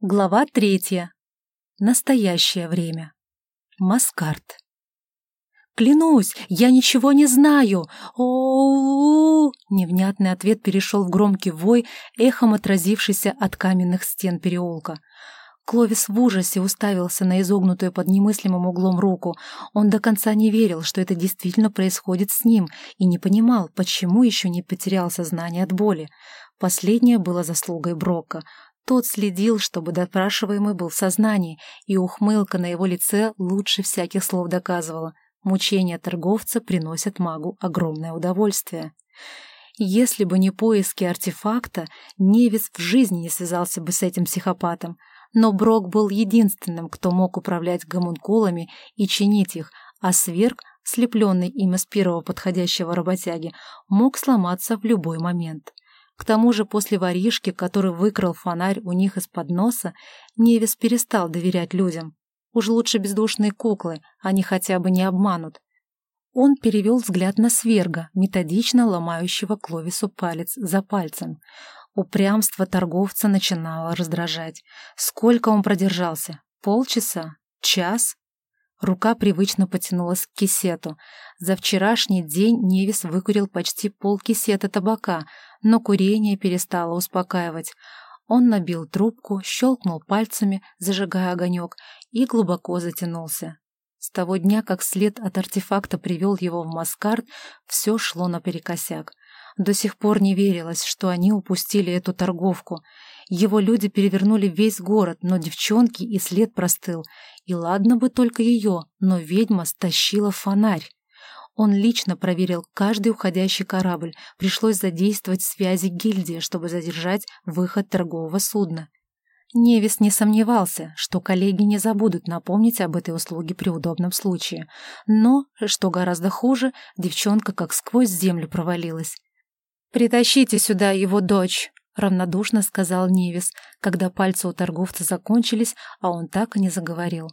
Глава третья. Настоящее время. Маскарт. «Клянусь, я ничего не знаю! о, Невнятный ответ перешел в громкий вой, эхом отразившийся от каменных стен переулка. Кловис в ужасе уставился на изогнутую под немыслимым углом руку. Он до конца не верил, что это действительно происходит с ним, и не понимал, почему еще не потерял сознание от боли. Последнее было заслугой Брока — тот следил, чтобы допрашиваемый был в сознании, и ухмылка на его лице лучше всяких слов доказывала. Мучения торговца приносят магу огромное удовольствие. Если бы не поиски артефакта, Невис в жизни не связался бы с этим психопатом. Но Брок был единственным, кто мог управлять гомункулами и чинить их, а сверг, слепленный им из первого подходящего работяги, мог сломаться в любой момент. К тому же после воришки, который выкрал фонарь у них из-под носа, Невис перестал доверять людям. Уж лучше бездушные куклы, они хотя бы не обманут. Он перевел взгляд на сверга, методично ломающего Кловису палец за пальцем. Упрямство торговца начинало раздражать. Сколько он продержался? Полчаса? Час? Рука привычно потянулась к кисету. За вчерашний день Невис выкурил почти пол кисета табака, но курение перестало успокаивать. Он набил трубку, щелкнул пальцами, зажигая огонек, и глубоко затянулся. С того дня, как след от артефакта привел его в Маскарт, все шло наперекосяк. До сих пор не верилось, что они упустили эту торговку. Его люди перевернули весь город, но девчонки и след простыл. И ладно бы только ее, но ведьма стащила фонарь. Он лично проверил каждый уходящий корабль, пришлось задействовать связи гильдии, чтобы задержать выход торгового судна. Невис не сомневался, что коллеги не забудут напомнить об этой услуге при удобном случае. Но, что гораздо хуже, девчонка как сквозь землю провалилась. «Притащите сюда его дочь», — равнодушно сказал Невис, когда пальцы у торговца закончились, а он так и не заговорил.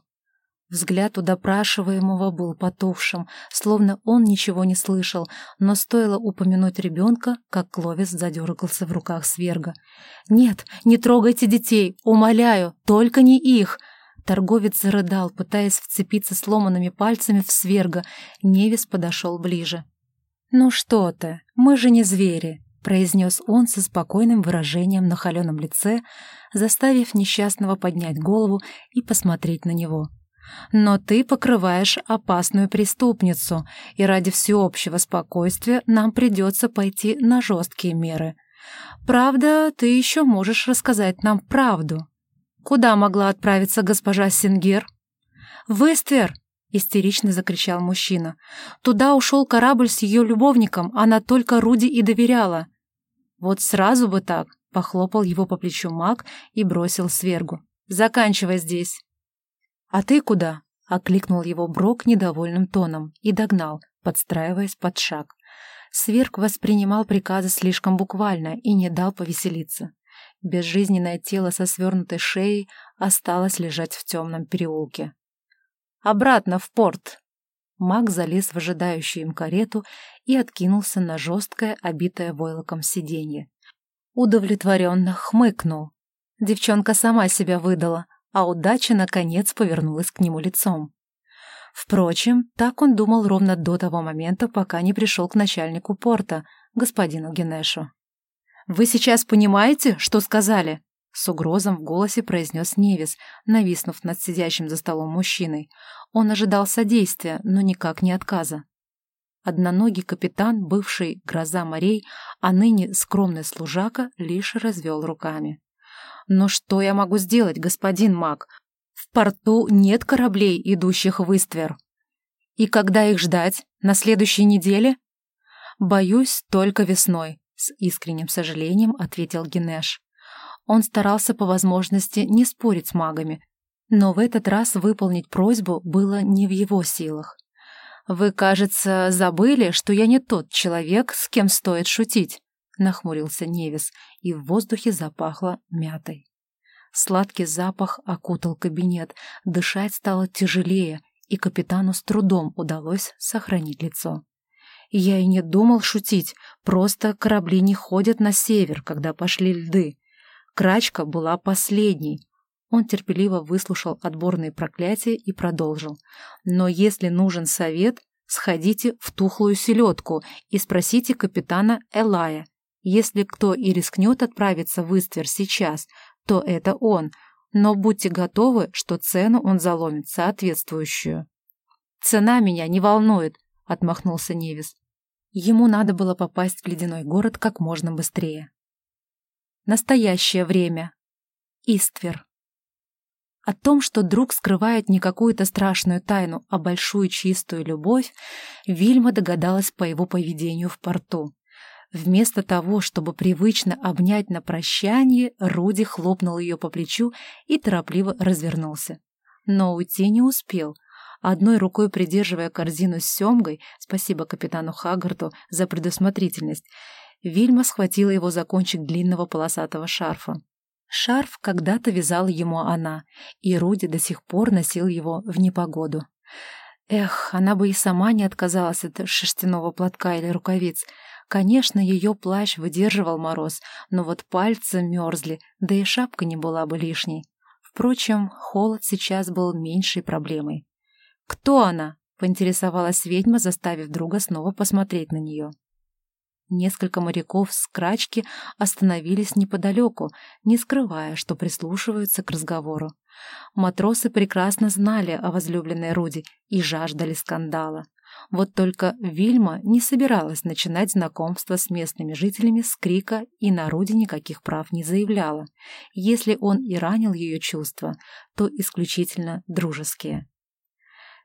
Взгляд у допрашиваемого был потухшим, словно он ничего не слышал, но стоило упомянуть ребенка, как Кловис задергался в руках сверга. «Нет, не трогайте детей, умоляю, только не их!» Торговец зарыдал, пытаясь вцепиться сломанными пальцами в сверга. Невис подошел ближе. «Ну что ты, мы же не звери», — произнес он со спокойным выражением на холеном лице, заставив несчастного поднять голову и посмотреть на него. «Но ты покрываешь опасную преступницу, и ради всеобщего спокойствия нам придется пойти на жесткие меры. Правда, ты еще можешь рассказать нам правду. Куда могла отправиться госпожа Сингер?» «В Эствер!» истерично закричал мужчина. Туда ушел корабль с ее любовником, она только Руди и доверяла. Вот сразу бы так, похлопал его по плечу маг и бросил свергу. Заканчивай здесь. А ты куда? окликнул его Брок недовольным тоном и догнал, подстраиваясь под шаг. Сверг воспринимал приказы слишком буквально и не дал повеселиться. Безжизненное тело со свернутой шеей осталось лежать в темном переулке. Обратно в порт!» Маг залез в ожидающую им карету и откинулся на жесткое, обитое войлоком сиденье. Удовлетворенно хмыкнул. Девчонка сама себя выдала, а удача, наконец, повернулась к нему лицом. Впрочем, так он думал ровно до того момента, пока не пришел к начальнику порта, господину Генешу. «Вы сейчас понимаете, что сказали?» С угрозом в голосе произнес Невис, нависнув над сидящим за столом мужчиной. Он ожидал содействия, но никак не отказа. Одноногий капитан, бывший гроза морей, а ныне скромный служака, лишь развел руками. «Но что я могу сделать, господин маг? В порту нет кораблей, идущих в Иствер. И когда их ждать? На следующей неделе?» «Боюсь, только весной», — с искренним сожалением ответил Генеш. Он старался по возможности не спорить с магами, но в этот раз выполнить просьбу было не в его силах. «Вы, кажется, забыли, что я не тот человек, с кем стоит шутить», — нахмурился Невис, и в воздухе запахло мятой. Сладкий запах окутал кабинет, дышать стало тяжелее, и капитану с трудом удалось сохранить лицо. Я и не думал шутить, просто корабли не ходят на север, когда пошли льды. Крачка была последней. Он терпеливо выслушал отборные проклятия и продолжил. «Но если нужен совет, сходите в тухлую селедку и спросите капитана Элая. Если кто и рискнет отправиться в Иствер сейчас, то это он, но будьте готовы, что цену он заломит соответствующую». «Цена меня не волнует», — отмахнулся Невис. Ему надо было попасть в ледяной город как можно быстрее. Настоящее время. Иствер. О том, что друг скрывает не какую-то страшную тайну, а большую чистую любовь, Вильма догадалась по его поведению в порту. Вместо того, чтобы привычно обнять на прощание, Руди хлопнул ее по плечу и торопливо развернулся. Но уйти не успел. Одной рукой придерживая корзину с семгой, спасибо капитану Хагарту за предусмотрительность, Вильма схватила его за кончик длинного полосатого шарфа. Шарф когда-то вязала ему она, и Руди до сих пор носил его в непогоду. Эх, она бы и сама не отказалась от шерстяного платка или рукавиц. Конечно, ее плащ выдерживал мороз, но вот пальцы мерзли, да и шапка не была бы лишней. Впрочем, холод сейчас был меньшей проблемой. «Кто она?» — поинтересовалась ведьма, заставив друга снова посмотреть на нее. Несколько моряков с крачки остановились неподалеку, не скрывая, что прислушиваются к разговору. Матросы прекрасно знали о возлюбленной Руди и жаждали скандала. Вот только Вильма не собиралась начинать знакомство с местными жителями с крика и на Руди никаких прав не заявляла. Если он и ранил ее чувства, то исключительно дружеские.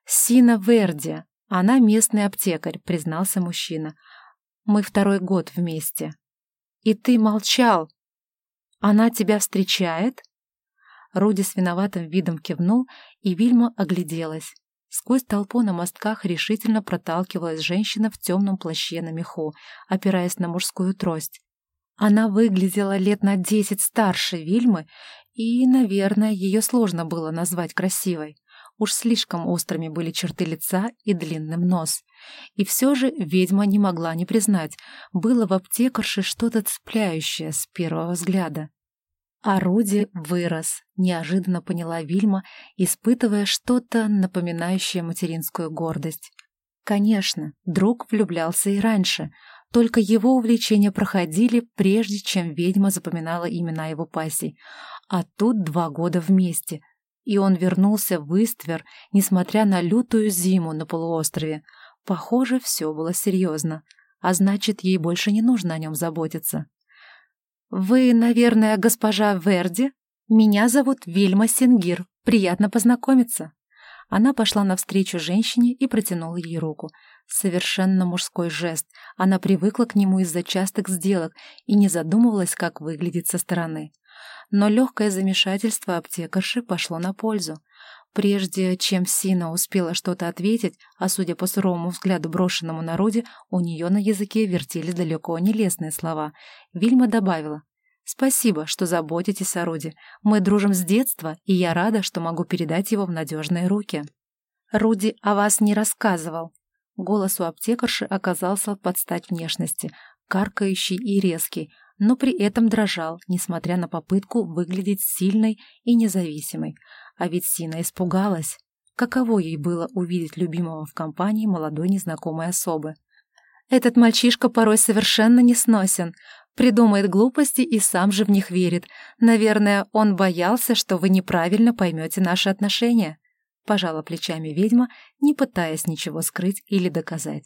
«Сина Верди, она местный аптекарь», — признался мужчина. Мы второй год вместе. И ты молчал. Она тебя встречает?» Руди с виноватым видом кивнул, и Вильма огляделась. Сквозь толпу на мостках решительно проталкивалась женщина в темном плаще на меху, опираясь на мужскую трость. Она выглядела лет на десять старше Вильмы, и, наверное, ее сложно было назвать красивой. Уж слишком острыми были черты лица и длинным нос. И все же ведьма не могла не признать, было в аптекарше что-то цепляющее с первого взгляда. Орудие вырос, неожиданно поняла Вильма, испытывая что-то напоминающее материнскую гордость. Конечно, друг влюблялся и раньше, только его увлечения проходили, прежде чем ведьма запоминала имена его пассий. А тут два года вместе, и он вернулся в Иствер, несмотря на лютую зиму на полуострове. Похоже, все было серьезно, а значит, ей больше не нужно о нем заботиться. «Вы, наверное, госпожа Верди? Меня зовут Вильма Сингир. Приятно познакомиться». Она пошла навстречу женщине и протянула ей руку. Совершенно мужской жест. Она привыкла к нему из-за частых сделок и не задумывалась, как выглядит со стороны но легкое замешательство аптекарши пошло на пользу. Прежде чем Сина успела что-то ответить, а судя по суровому взгляду брошенному народе, у нее на языке вертелись далеко не лестные слова, Вильма добавила «Спасибо, что заботитесь о Руди. Мы дружим с детства, и я рада, что могу передать его в надежные руки». «Руди о вас не рассказывал». Голос у аптекарши оказался под стать внешности, каркающий и резкий, но при этом дрожал, несмотря на попытку выглядеть сильной и независимой. А ведь Сина испугалась. Каково ей было увидеть любимого в компании молодой незнакомой особы? Этот мальчишка порой совершенно не сносен, придумает глупости и сам же в них верит. Наверное, он боялся, что вы неправильно поймете наши отношения. Пожала плечами ведьма, не пытаясь ничего скрыть или доказать.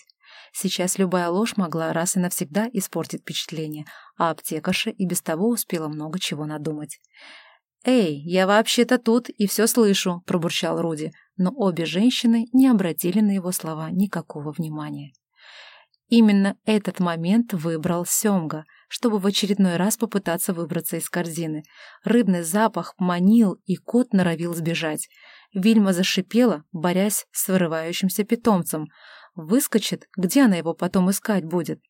Сейчас любая ложь могла раз и навсегда испортить впечатление, а аптекарша и без того успела много чего надумать. «Эй, я вообще-то тут и все слышу», — пробурчал Руди, но обе женщины не обратили на его слова никакого внимания. Именно этот момент выбрал Семга, чтобы в очередной раз попытаться выбраться из корзины. Рыбный запах манил, и кот норовил сбежать. Вильма зашипела, борясь с вырывающимся питомцем. Выскочит, где она его потом искать будет?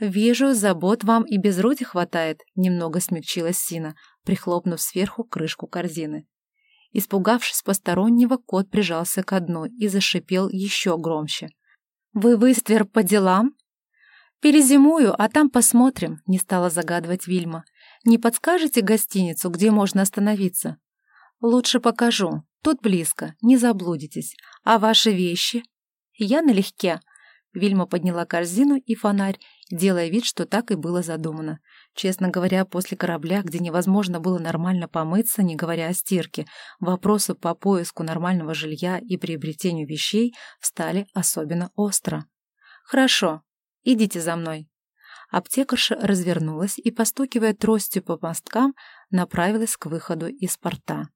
«Вижу, забот вам и без Руди хватает», — немного смягчилась Сина, прихлопнув сверху крышку корзины. Испугавшись постороннего, кот прижался к дну и зашипел еще громче. «Вы выствер по делам?» «Перезимую, а там посмотрим», — не стала загадывать Вильма. «Не подскажете гостиницу, где можно остановиться?» «Лучше покажу. Тут близко, не заблудитесь. А ваши вещи?» «Я налегке». Вильма подняла корзину и фонарь, делая вид, что так и было задумано. Честно говоря, после корабля, где невозможно было нормально помыться, не говоря о стирке, вопросы по поиску нормального жилья и приобретению вещей стали особенно остро. «Хорошо, идите за мной». Аптекарша развернулась и, постукивая тростью по мосткам, направилась к выходу из порта.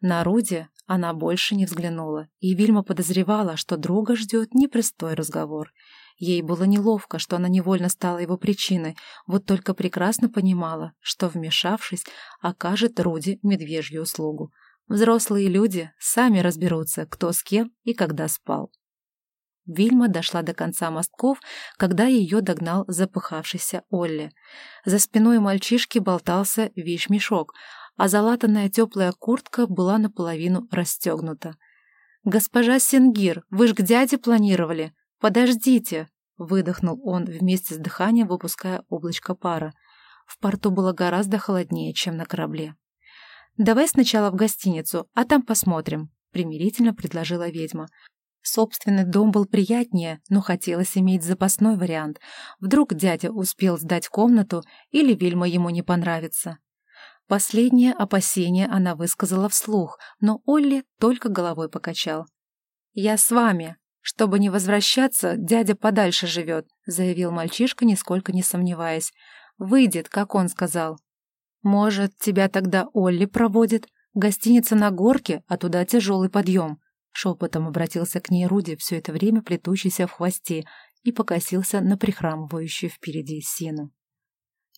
На Руди она больше не взглянула, и Вильма подозревала, что друга ждет непристой разговор. Ей было неловко, что она невольно стала его причиной, вот только прекрасно понимала, что, вмешавшись, окажет Руди медвежью услугу. Взрослые люди сами разберутся, кто с кем и когда спал. Вильма дошла до конца мостков, когда ее догнал запыхавшийся Олли. За спиной мальчишки болтался вещмешок, а залатанная теплая куртка была наполовину расстегнута. «Госпожа Сенгир, вы ж к дяде планировали? Подождите!» — выдохнул он вместе с дыханием, выпуская облачко пара. В порту было гораздо холоднее, чем на корабле. «Давай сначала в гостиницу, а там посмотрим», — примирительно предложила ведьма. Собственный дом был приятнее, но хотелось иметь запасной вариант. Вдруг дядя успел сдать комнату или Вильма ему не понравится. Последнее опасение она высказала вслух, но Олли только головой покачал. «Я с вами. Чтобы не возвращаться, дядя подальше живет», заявил мальчишка, нисколько не сомневаясь. «Выйдет, как он сказал». «Может, тебя тогда Олли проводит? Гостиница на горке, а туда тяжелый подъем». Шепотом обратился к ней Руди, все это время плетущийся в хвосте, и покосился на прихрамывающую впереди Сину.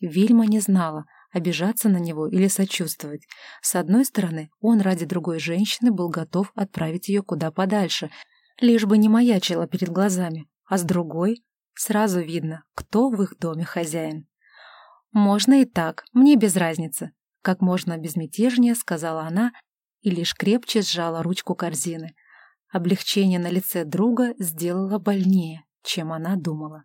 Вильма не знала, обижаться на него или сочувствовать. С одной стороны, он ради другой женщины был готов отправить ее куда подальше, лишь бы не маячила перед глазами, а с другой сразу видно, кто в их доме хозяин. «Можно и так, мне без разницы», — как можно безмятежнее сказала она и лишь крепче сжала ручку корзины. Облегчение на лице друга сделало больнее, чем она думала.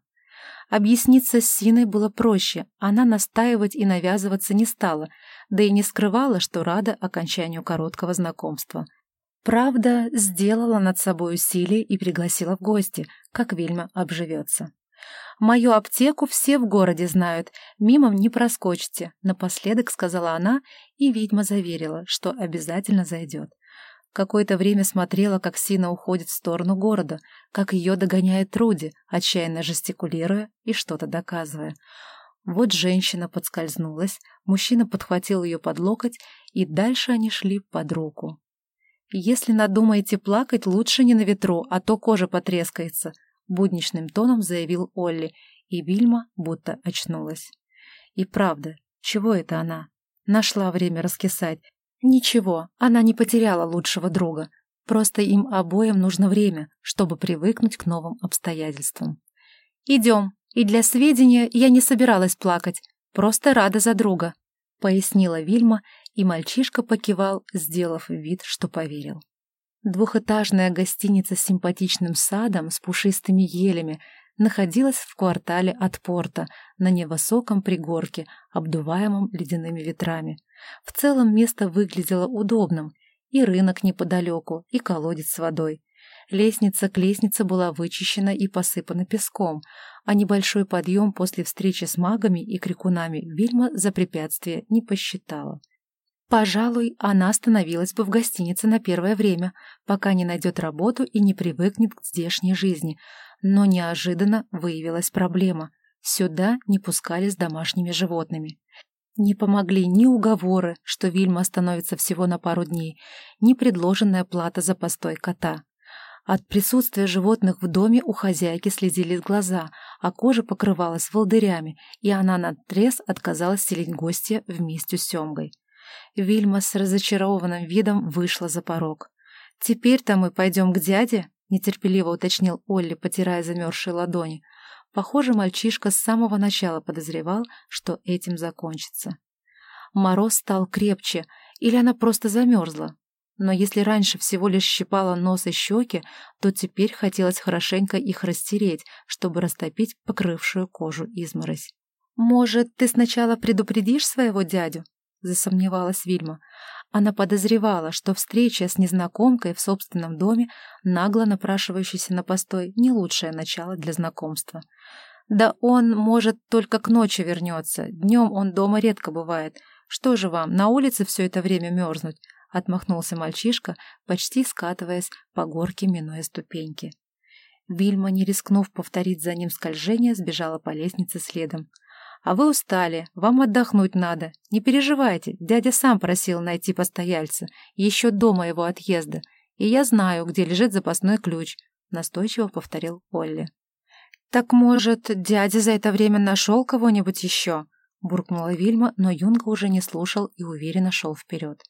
Объясниться с Синой было проще, она настаивать и навязываться не стала, да и не скрывала, что рада окончанию короткого знакомства. Правда, сделала над собой усилие и пригласила в гости, как Вильма обживется. «Мою аптеку все в городе знают, мимо не проскочите», — напоследок сказала она, и ведьма заверила, что обязательно зайдет. Какое-то время смотрела, как Сина уходит в сторону города, как ее догоняет Труди, отчаянно жестикулируя и что-то доказывая. Вот женщина подскользнулась, мужчина подхватил ее под локоть, и дальше они шли под руку. «Если надумаете плакать, лучше не на ветру, а то кожа потрескается», — будничным тоном заявил Олли, и Вильма будто очнулась. И правда, чего это она? Нашла время раскисать, Ничего, она не потеряла лучшего друга. Просто им обоим нужно время, чтобы привыкнуть к новым обстоятельствам. «Идем. И для сведения я не собиралась плакать. Просто рада за друга», — пояснила Вильма, и мальчишка покивал, сделав вид, что поверил. Двухэтажная гостиница с симпатичным садом, с пушистыми елями, находилась в квартале от порта, на невысоком пригорке, обдуваемом ледяными ветрами. В целом место выглядело удобным. И рынок неподалеку, и колодец с водой. Лестница к лестнице была вычищена и посыпана песком, а небольшой подъем после встречи с магами и крикунами Вильма за препятствие не посчитала. Пожалуй, она остановилась бы в гостинице на первое время, пока не найдет работу и не привыкнет к здешней жизни, но неожиданно выявилась проблема. Сюда не пускали с домашними животными. Не помогли ни уговоры, что Вильма остановится всего на пару дней, ни предложенная плата за постой кота. От присутствия животных в доме у хозяйки слезились глаза, а кожа покрывалась волдырями, и она наотрез отказалась селить гостя вместе с Семгой. Вильма с разочарованным видом вышла за порог. «Теперь-то мы пойдем к дяде?» — нетерпеливо уточнил Олли, потирая замерзшие ладони. Похоже, мальчишка с самого начала подозревал, что этим закончится. Мороз стал крепче, или она просто замерзла. Но если раньше всего лишь щипала нос и щеки, то теперь хотелось хорошенько их растереть, чтобы растопить покрывшую кожу изморозь. «Может, ты сначала предупредишь своего дядю?» Засомневалась Вильма. Она подозревала, что встреча с незнакомкой в собственном доме, нагло напрашивающейся на постой, не лучшее начало для знакомства. Да он, может, только к ночи вернется. Днем он дома редко бывает. Что же вам, на улице все это время мерзнуть? Отмахнулся мальчишка, почти скатываясь по горке, минуя ступеньки. Вильма, не рискнув повторить за ним скольжение, сбежала по лестнице следом. «А вы устали, вам отдохнуть надо. Не переживайте, дядя сам просил найти постояльца, еще до моего отъезда, и я знаю, где лежит запасной ключ», — настойчиво повторил Олли. «Так, может, дядя за это время нашел кого-нибудь еще?» — буркнула Вильма, но Юнга уже не слушал и уверенно шел вперед.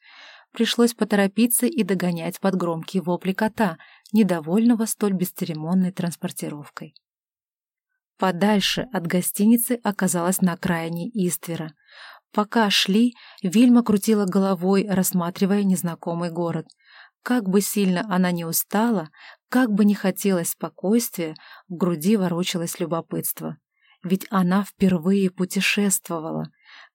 Пришлось поторопиться и догонять под громкие вопли кота, недовольного столь бесцеремонной транспортировкой. Подальше от гостиницы оказалась на окраине Иствера. Пока шли, Вильма крутила головой, рассматривая незнакомый город. Как бы сильно она не устала, как бы не хотелось спокойствия, в груди ворочалось любопытство. Ведь она впервые путешествовала.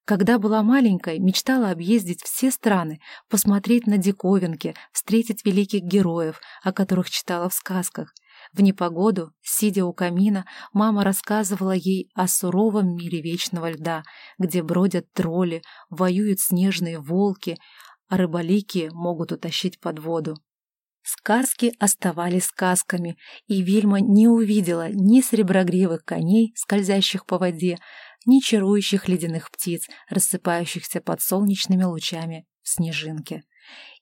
Когда была маленькой, мечтала объездить все страны, посмотреть на диковинки, встретить великих героев, о которых читала в сказках. В непогоду, сидя у камина, мама рассказывала ей о суровом мире вечного льда, где бродят тролли, воюют снежные волки, а рыболики могут утащить под воду. Сказки оставались сказками, и Вильма не увидела ни среброгривых коней, скользящих по воде, ни чарующих ледяных птиц, рассыпающихся под солнечными лучами в снежинке.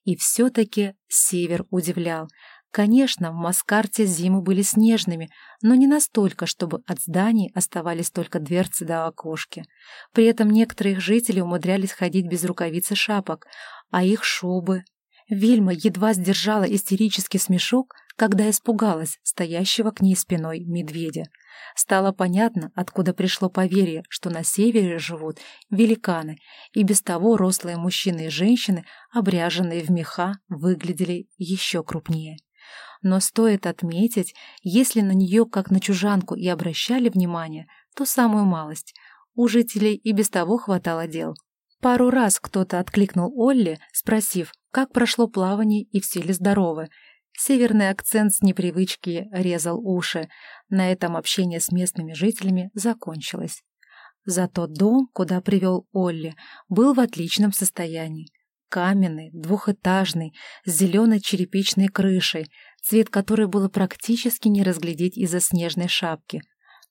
И все-таки север удивлял. Конечно, в Маскарте зимы были снежными, но не настолько, чтобы от зданий оставались только дверцы до окошки. При этом некоторые жители умудрялись ходить без рукавиц и шапок, а их шубы... Вильма едва сдержала истерический смешок, когда испугалась стоящего к ней спиной медведя. Стало понятно, откуда пришло поверье, что на севере живут великаны, и без того рослые мужчины и женщины, обряженные в меха, выглядели еще крупнее. Но стоит отметить, если на нее, как на чужанку, и обращали внимание, то самую малость. У жителей и без того хватало дел. Пару раз кто-то откликнул Олли, спросив, как прошло плавание и все ли здоровы, Северный акцент с непривычки резал уши. На этом общение с местными жителями закончилось. Зато дом, куда привел Олли, был в отличном состоянии. Каменный, двухэтажный, с зеленой черепичной крышей, цвет которой было практически не разглядеть из-за снежной шапки.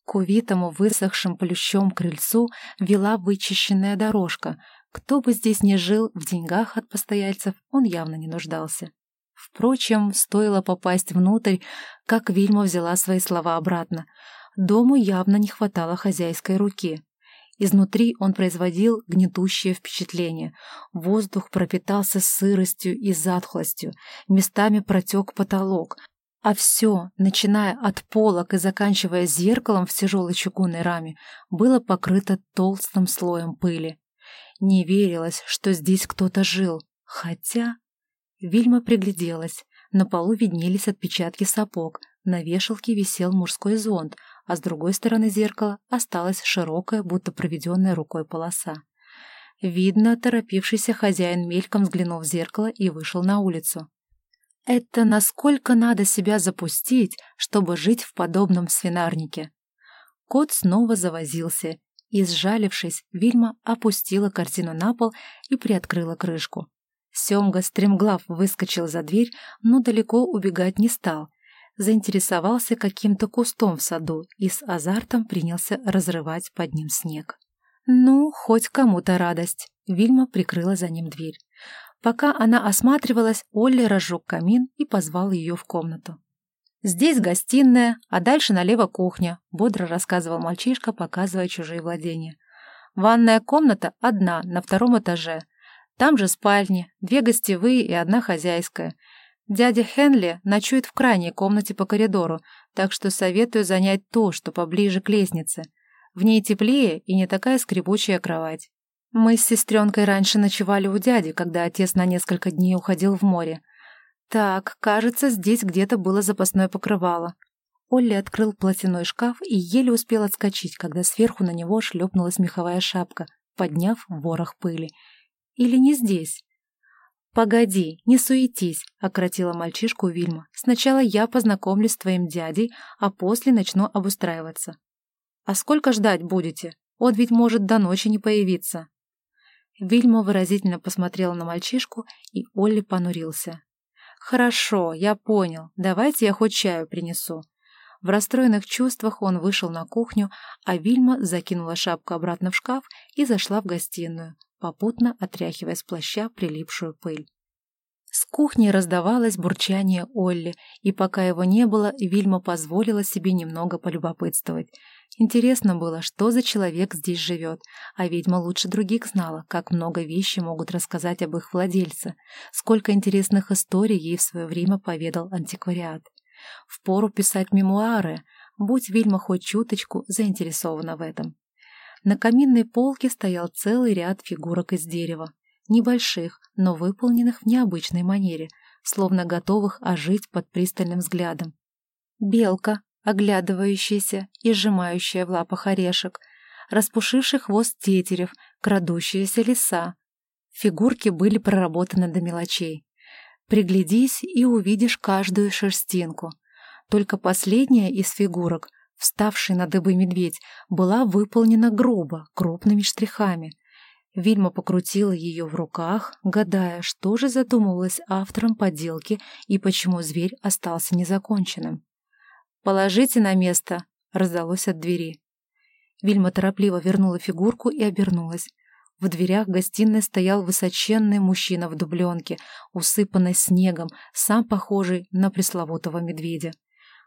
К увитому высохшим плющом крыльцу вела вычищенная дорожка. Кто бы здесь ни жил, в деньгах от постояльцев он явно не нуждался. Впрочем, стоило попасть внутрь, как Вильма взяла свои слова обратно. Дому явно не хватало хозяйской руки. Изнутри он производил гнетущее впечатление. Воздух пропитался сыростью и затхлостью, местами протек потолок, а все, начиная от полок и заканчивая зеркалом в тяжелой чугунной раме, было покрыто толстым слоем пыли. Не верилось, что здесь кто-то жил, хотя... Вильма пригляделась. На полу виднелись отпечатки сапог, на вешалке висел мужской зонт, а с другой стороны зеркала осталась широкая, будто проведенная рукой полоса. Видно, торопившийся хозяин мельком взглянул в зеркало и вышел на улицу. Это насколько надо себя запустить, чтобы жить в подобном свинарнике? Кот снова завозился, и, сжалившись, Вильма опустила картину на пол и приоткрыла крышку. Семга стремглав выскочил за дверь, но далеко убегать не стал. Заинтересовался каким-то кустом в саду и с азартом принялся разрывать под ним снег. Ну, хоть кому-то радость. Вильма прикрыла за ним дверь. Пока она осматривалась, Олли разжег камин и позвал ее в комнату. «Здесь гостиная, а дальше налево кухня», — бодро рассказывал мальчишка, показывая чужие владения. «Ванная комната одна, на втором этаже. Там же спальни, две гостевые и одна хозяйская. Дядя Хенли ночует в крайней комнате по коридору, так что советую занять то, что поближе к лестнице. В ней теплее и не такая скрипучая кровать. Мы с сестренкой раньше ночевали у дяди, когда отец на несколько дней уходил в море. Так, кажется, здесь где-то было запасное покрывало. Олли открыл платяной шкаф и еле успел отскочить, когда сверху на него шлепнулась меховая шапка, подняв ворох пыли. Или не здесь? «Погоди, не суетись», — ократила мальчишку Вильма. «Сначала я познакомлюсь с твоим дядей, а после начну обустраиваться». «А сколько ждать будете? Он ведь может до ночи не появиться». Вильма выразительно посмотрела на мальчишку, и Олли понурился. «Хорошо, я понял. Давайте я хоть чаю принесу». В расстроенных чувствах он вышел на кухню, а Вильма закинула шапку обратно в шкаф и зашла в гостиную, попутно отряхивая с плаща прилипшую пыль. С кухни раздавалось бурчание Олли, и пока его не было, Вильма позволила себе немного полюбопытствовать. Интересно было, что за человек здесь живет, а ведьма лучше других знала, как много вещей могут рассказать об их владельце, сколько интересных историй ей в свое время поведал антиквариат. Впору писать мемуары, будь Вильма хоть чуточку заинтересована в этом. На каминной полке стоял целый ряд фигурок из дерева, небольших, но выполненных в необычной манере, словно готовых ожить под пристальным взглядом. Белка, оглядывающаяся и сжимающая в лапах орешек, распушивший хвост тетерев, крадущаяся лиса. Фигурки были проработаны до мелочей. Приглядись и увидишь каждую шерстинку. Только последняя из фигурок вставший на дыбы медведь, была выполнена грубо, крупными штрихами. Вильма покрутила ее в руках, гадая, что же задумывалось автором поделки и почему зверь остался незаконченным. «Положите на место!» — раздалось от двери. Вильма торопливо вернула фигурку и обернулась. В дверях гостиной стоял высоченный мужчина в дубленке, усыпанный снегом, сам похожий на пресловутого медведя.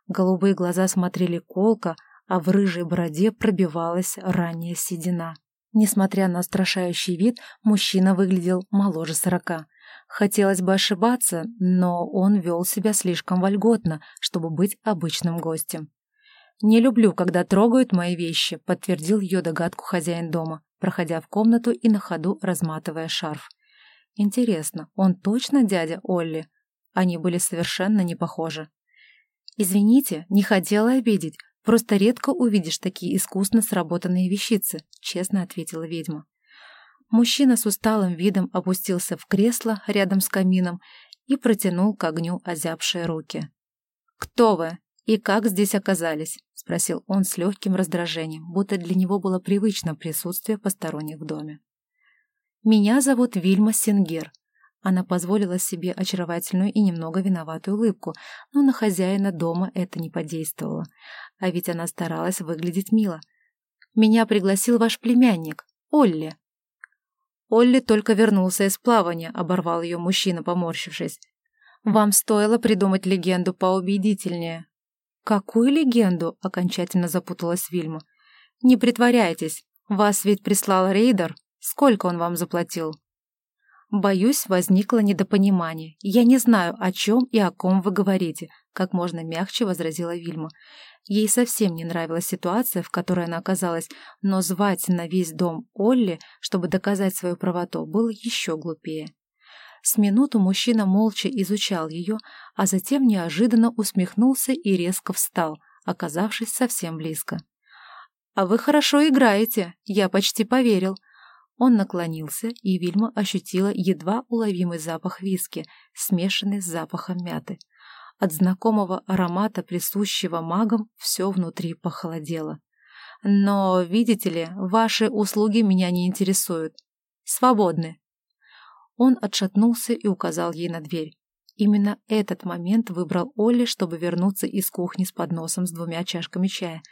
Голубые глаза смотрели колко, а в рыжей бороде пробивалась ранняя седина. Несмотря на страшающий вид, мужчина выглядел моложе сорока. Хотелось бы ошибаться, но он вел себя слишком вольготно, чтобы быть обычным гостем. «Не люблю, когда трогают мои вещи», — подтвердил ее догадку хозяин дома, проходя в комнату и на ходу разматывая шарф. «Интересно, он точно дядя Олли?» Они были совершенно не похожи. «Извините, не хотела обидеть. Просто редко увидишь такие искусно сработанные вещицы», — честно ответила ведьма. Мужчина с усталым видом опустился в кресло рядом с камином и протянул к огню озябшие руки. «Кто вы и как здесь оказались?» — спросил он с легким раздражением, будто для него было привычно присутствие посторонних в доме. «Меня зовут Вильма Сингер. Она позволила себе очаровательную и немного виноватую улыбку, но на хозяина дома это не подействовало. А ведь она старалась выглядеть мило. «Меня пригласил ваш племянник, Олли». «Олли только вернулся из плавания», — оборвал ее мужчина, поморщившись. «Вам стоило придумать легенду поубедительнее». «Какую легенду?» — окончательно запуталась Вильма. «Не притворяйтесь. Вас ведь прислал рейдер. Сколько он вам заплатил?» Боюсь, возникло недопонимание. Я не знаю, о чем и о ком вы говорите, как можно мягче возразила Вильма. Ей совсем не нравилась ситуация, в которой она оказалась, но звать на весь дом Олли, чтобы доказать свою правоту, было еще глупее. С минуту мужчина молча изучал ее, а затем неожиданно усмехнулся и резко встал, оказавшись совсем близко. «А вы хорошо играете, я почти поверил», он наклонился, и Вильма ощутила едва уловимый запах виски, смешанный с запахом мяты. От знакомого аромата, присущего магам, все внутри похолодело. «Но, видите ли, ваши услуги меня не интересуют. Свободны». Он отшатнулся и указал ей на дверь. Именно этот момент выбрал Олли, чтобы вернуться из кухни с подносом с двумя чашками чая.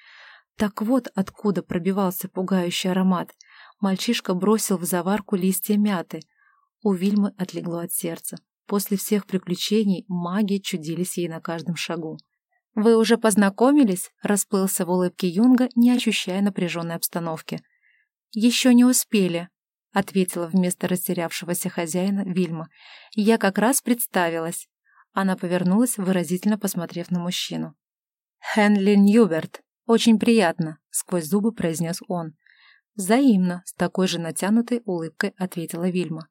Так вот откуда пробивался пугающий аромат — Мальчишка бросил в заварку листья мяты. У Вильмы отлегло от сердца. После всех приключений маги чудились ей на каждом шагу. «Вы уже познакомились?» — расплылся в улыбке Юнга, не ощущая напряженной обстановки. «Еще не успели», — ответила вместо растерявшегося хозяина Вильма. «Я как раз представилась». Она повернулась, выразительно посмотрев на мужчину. «Хенли Ньюберт. Очень приятно», — сквозь зубы произнес он. «Взаимно», — с такой же натянутой улыбкой ответила Вильма.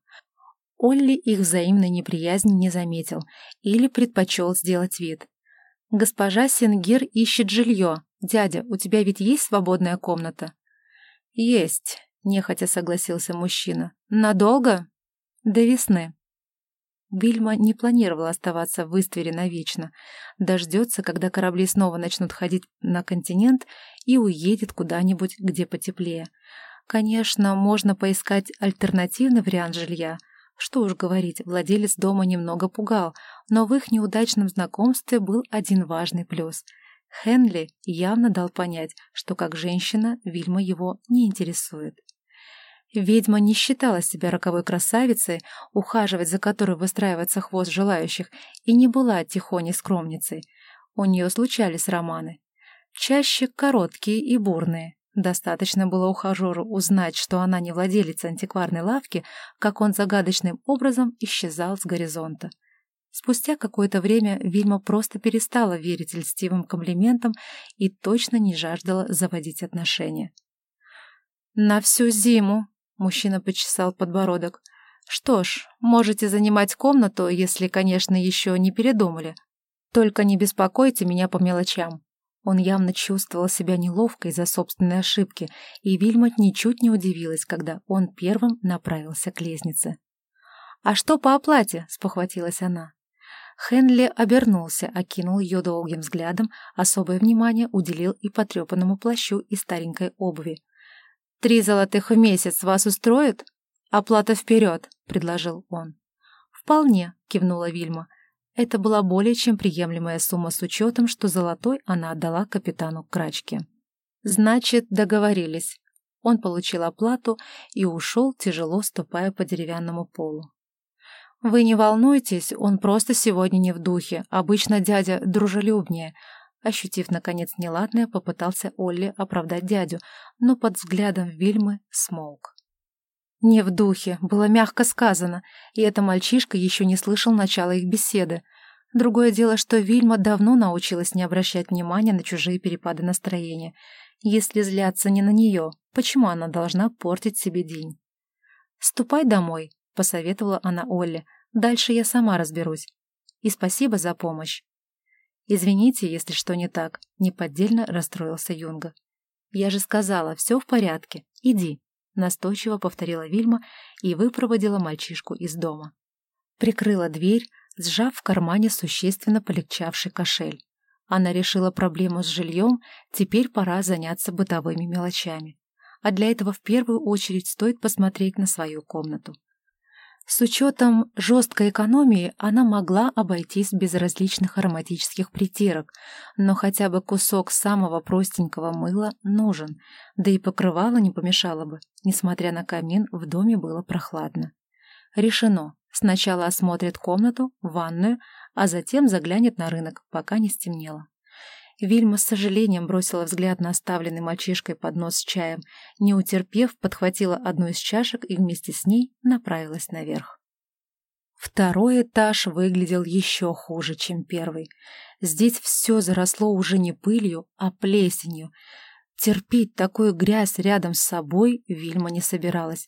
Олли их взаимной неприязни не заметил или предпочел сделать вид. «Госпожа Сингир ищет жилье. Дядя, у тебя ведь есть свободная комната?» «Есть», — нехотя согласился мужчина. «Надолго?» До весны. Вильма не планировала оставаться в Иствере навечно. Дождется, когда корабли снова начнут ходить на континент и уедет куда-нибудь, где потеплее. Конечно, можно поискать альтернативный вариант жилья. Что уж говорить, владелец дома немного пугал, но в их неудачном знакомстве был один важный плюс. Хенли явно дал понять, что как женщина Вильма его не интересует. Ведьма не считала себя роковой красавицей, ухаживать за которой выстраивается хвост желающих, и не была тихоней скромницей. У нее случались романы. Чаще короткие и бурные. Достаточно было ухажеру узнать, что она не владелица антикварной лавки, как он загадочным образом исчезал с горизонта. Спустя какое-то время Вильма просто перестала верить льстивым комплиментам и точно не жаждала заводить отношения. «На всю зиму», Мужчина почесал подбородок. «Что ж, можете занимать комнату, если, конечно, еще не передумали. Только не беспокойте меня по мелочам». Он явно чувствовал себя неловко из-за собственной ошибки, и Вильма ничуть не удивилась, когда он первым направился к лестнице. «А что по оплате?» — спохватилась она. Хенли обернулся, окинул ее долгим взглядом, особое внимание уделил и потрепанному плащу и старенькой обуви. «Три золотых в месяц вас устроит? Оплата вперед», — предложил он. «Вполне», — кивнула Вильма. Это была более чем приемлемая сумма с учетом, что золотой она отдала капитану Крачке. «Значит, договорились». Он получил оплату и ушел, тяжело ступая по деревянному полу. «Вы не волнуйтесь, он просто сегодня не в духе. Обычно дядя дружелюбнее. Ощутив, наконец, неладное, попытался Олли оправдать дядю, но под взглядом Вильмы смолк. «Не в духе», было мягко сказано, и эта мальчишка еще не слышал начала их беседы. Другое дело, что Вильма давно научилась не обращать внимания на чужие перепады настроения. Если зляться не на нее, почему она должна портить себе день? «Ступай домой», — посоветовала она Олли. «Дальше я сама разберусь. И спасибо за помощь». «Извините, если что не так», — неподдельно расстроился Юнга. «Я же сказала, все в порядке. Иди», — настойчиво повторила Вильма и выпроводила мальчишку из дома. Прикрыла дверь, сжав в кармане существенно полегчавший кошель. Она решила проблему с жильем, теперь пора заняться бытовыми мелочами. А для этого в первую очередь стоит посмотреть на свою комнату. С учетом жесткой экономии она могла обойтись без различных ароматических притирок, но хотя бы кусок самого простенького мыла нужен, да и покрывало не помешало бы, несмотря на камин, в доме было прохладно. Решено. Сначала осмотрит комнату, ванную, а затем заглянет на рынок, пока не стемнело. Вильма с сожалением бросила взгляд на оставленный мальчишкой поднос с чаем, не утерпев, подхватила одну из чашек и вместе с ней направилась наверх. Второй этаж выглядел еще хуже, чем первый. Здесь все заросло уже не пылью, а плесенью. Терпеть такую грязь рядом с собой Вильма не собиралась.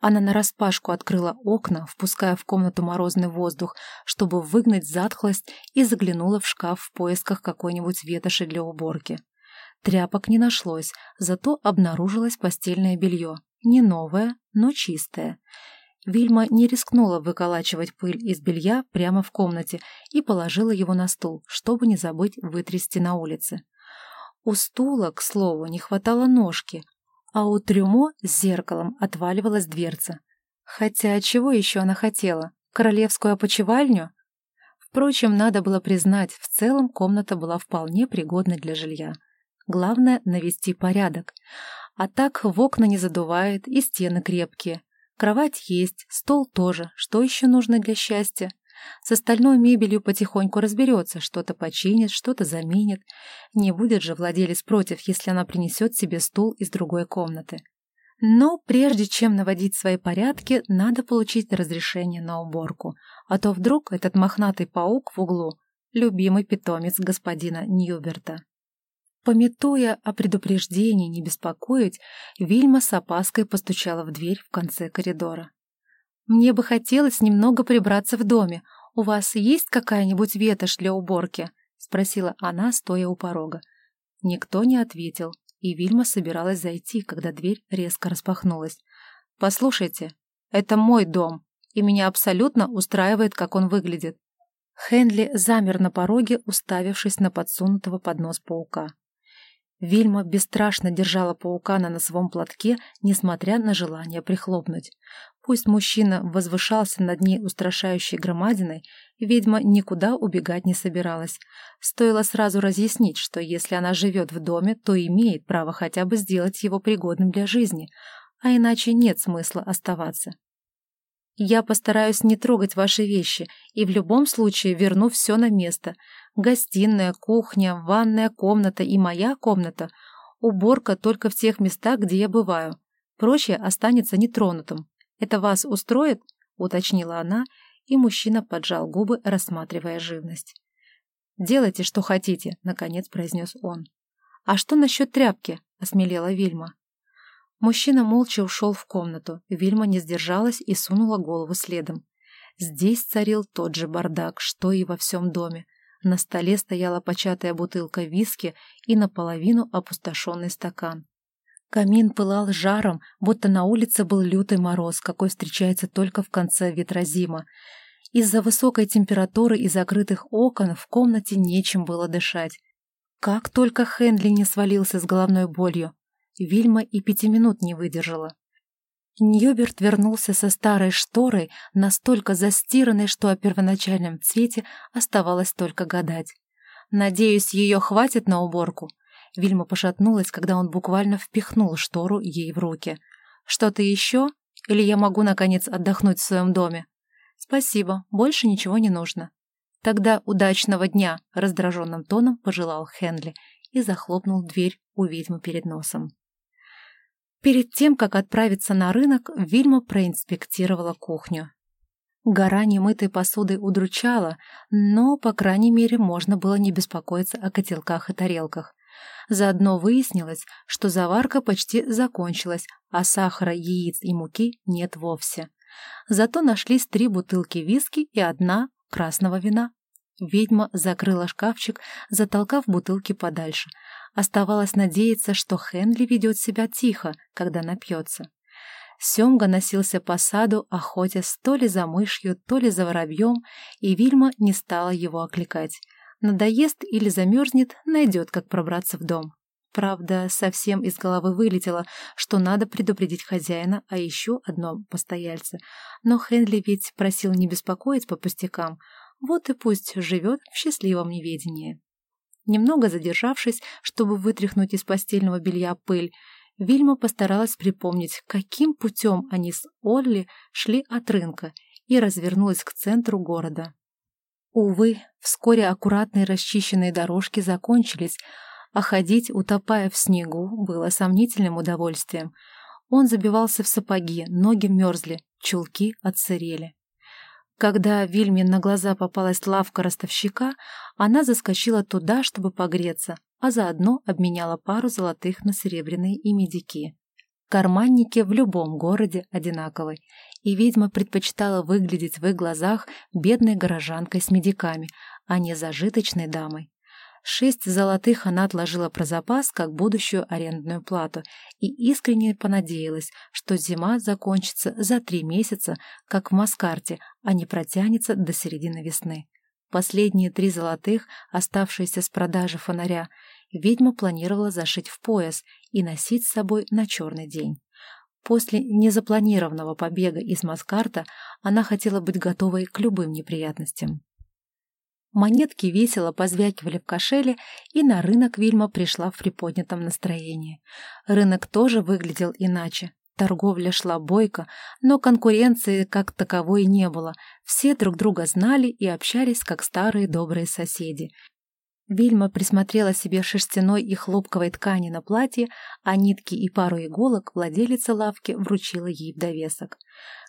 Она нараспашку открыла окна, впуская в комнату морозный воздух, чтобы выгнать затхлость, и заглянула в шкаф в поисках какой-нибудь ветоши для уборки. Тряпок не нашлось, зато обнаружилось постельное белье. Не новое, но чистое. Вильма не рискнула выколачивать пыль из белья прямо в комнате и положила его на стул, чтобы не забыть вытрясти на улице. У стула, к слову, не хватало ножки, а у трюмо с зеркалом отваливалась дверца. Хотя чего еще она хотела? Королевскую опочивальню? Впрочем, надо было признать, в целом комната была вполне пригодна для жилья. Главное — навести порядок. А так в окна не задувает, и стены крепкие. Кровать есть, стол тоже. Что еще нужно для счастья? С остальной мебелью потихоньку разберется, что-то починит, что-то заменит. Не будет же владелец против, если она принесет себе стул из другой комнаты. Но прежде чем наводить свои порядки, надо получить разрешение на уборку, а то вдруг этот мохнатый паук в углу — любимый питомец господина Ньюберта. Пометуя о предупреждении не беспокоить, Вильма с опаской постучала в дверь в конце коридора. «Мне бы хотелось немного прибраться в доме. У вас есть какая-нибудь ветошь для уборки?» — спросила она, стоя у порога. Никто не ответил, и Вильма собиралась зайти, когда дверь резко распахнулась. «Послушайте, это мой дом, и меня абсолютно устраивает, как он выглядит. Хенли замер на пороге, уставившись на подсунутого под нос паука. Вильма бесстрашно держала паука на носовом платке, несмотря на желание прихлопнуть. Пусть мужчина возвышался над ней устрашающей громадиной, ведьма никуда убегать не собиралась. Стоило сразу разъяснить, что если она живет в доме, то имеет право хотя бы сделать его пригодным для жизни, а иначе нет смысла оставаться. Я постараюсь не трогать ваши вещи и в любом случае верну все на место. Гостиная, кухня, ванная комната и моя комната. Уборка только в тех местах, где я бываю. Прочее останется нетронутым. Это вас устроит?» — уточнила она, и мужчина поджал губы, рассматривая живность. «Делайте, что хотите», — наконец произнес он. «А что насчет тряпки?» — осмелела Вильма. Мужчина молча ушел в комнату, Вильма не сдержалась и сунула голову следом. Здесь царил тот же бардак, что и во всем доме. На столе стояла початая бутылка виски и наполовину опустошенный стакан. Камин пылал жаром, будто на улице был лютый мороз, какой встречается только в конце ветрозима. Из-за высокой температуры и закрытых окон в комнате нечем было дышать. Как только Хенли не свалился с головной болью, Вильма и пяти минут не выдержала. Ньюберт вернулся со старой шторой, настолько застиранной, что о первоначальном цвете оставалось только гадать. «Надеюсь, ее хватит на уборку?» Вильма пошатнулась, когда он буквально впихнул штору ей в руки. «Что-то еще? Или я могу, наконец, отдохнуть в своем доме?» «Спасибо, больше ничего не нужно». «Тогда удачного дня!» — раздраженным тоном пожелал Хенли и захлопнул дверь у ведьмы перед носом. Перед тем, как отправиться на рынок, Вильма проинспектировала кухню. Гора немытой посуды удручала, но, по крайней мере, можно было не беспокоиться о котелках и тарелках. Заодно выяснилось, что заварка почти закончилась, а сахара, яиц и муки нет вовсе. Зато нашлись три бутылки виски и одна красного вина. Ведьма закрыла шкафчик, затолкав бутылки подальше. Оставалось надеяться, что Хенли ведет себя тихо, когда напьется. Семга носился по саду, охотясь то ли за мышью, то ли за воробьем, и Вильма не стала его окликать. Надоест или замерзнет, найдет, как пробраться в дом. Правда, совсем из головы вылетело, что надо предупредить хозяина, а еще одно постояльца. Но Хенли ведь просил не беспокоить по пустякам, вот и пусть живет в счастливом неведении. Немного задержавшись, чтобы вытряхнуть из постельного белья пыль, Вильма постаралась припомнить, каким путем они с Олли шли от рынка, и развернулась к центру города. Увы, вскоре аккуратные расчищенные дорожки закончились, а ходить, утопая в снегу, было сомнительным удовольствием. Он забивался в сапоги, ноги мерзли, чулки отсырели. Когда Вильме на глаза попалась лавка ростовщика, она заскочила туда, чтобы погреться, а заодно обменяла пару золотых на серебряные и медики. Карманники в любом городе одинаковы, и ведьма предпочитала выглядеть в их глазах бедной горожанкой с медиками, а не зажиточной дамой. Шесть золотых она отложила про запас, как будущую арендную плату, и искренне понадеялась, что зима закончится за три месяца, как в Маскарте, а не протянется до середины весны. Последние три золотых, оставшиеся с продажи фонаря, ведьма планировала зашить в пояс и носить с собой на черный день. После незапланированного побега из Маскарта она хотела быть готовой к любым неприятностям. Монетки весело позвякивали в кошеле, и на рынок Вильма пришла в приподнятом настроении. Рынок тоже выглядел иначе. Торговля шла бойко, но конкуренции как таковой не было. Все друг друга знали и общались, как старые добрые соседи. Вильма присмотрела себе шерстяной и хлопковой ткани на платье, а нитки и пару иголок владелица лавки вручила ей в довесок.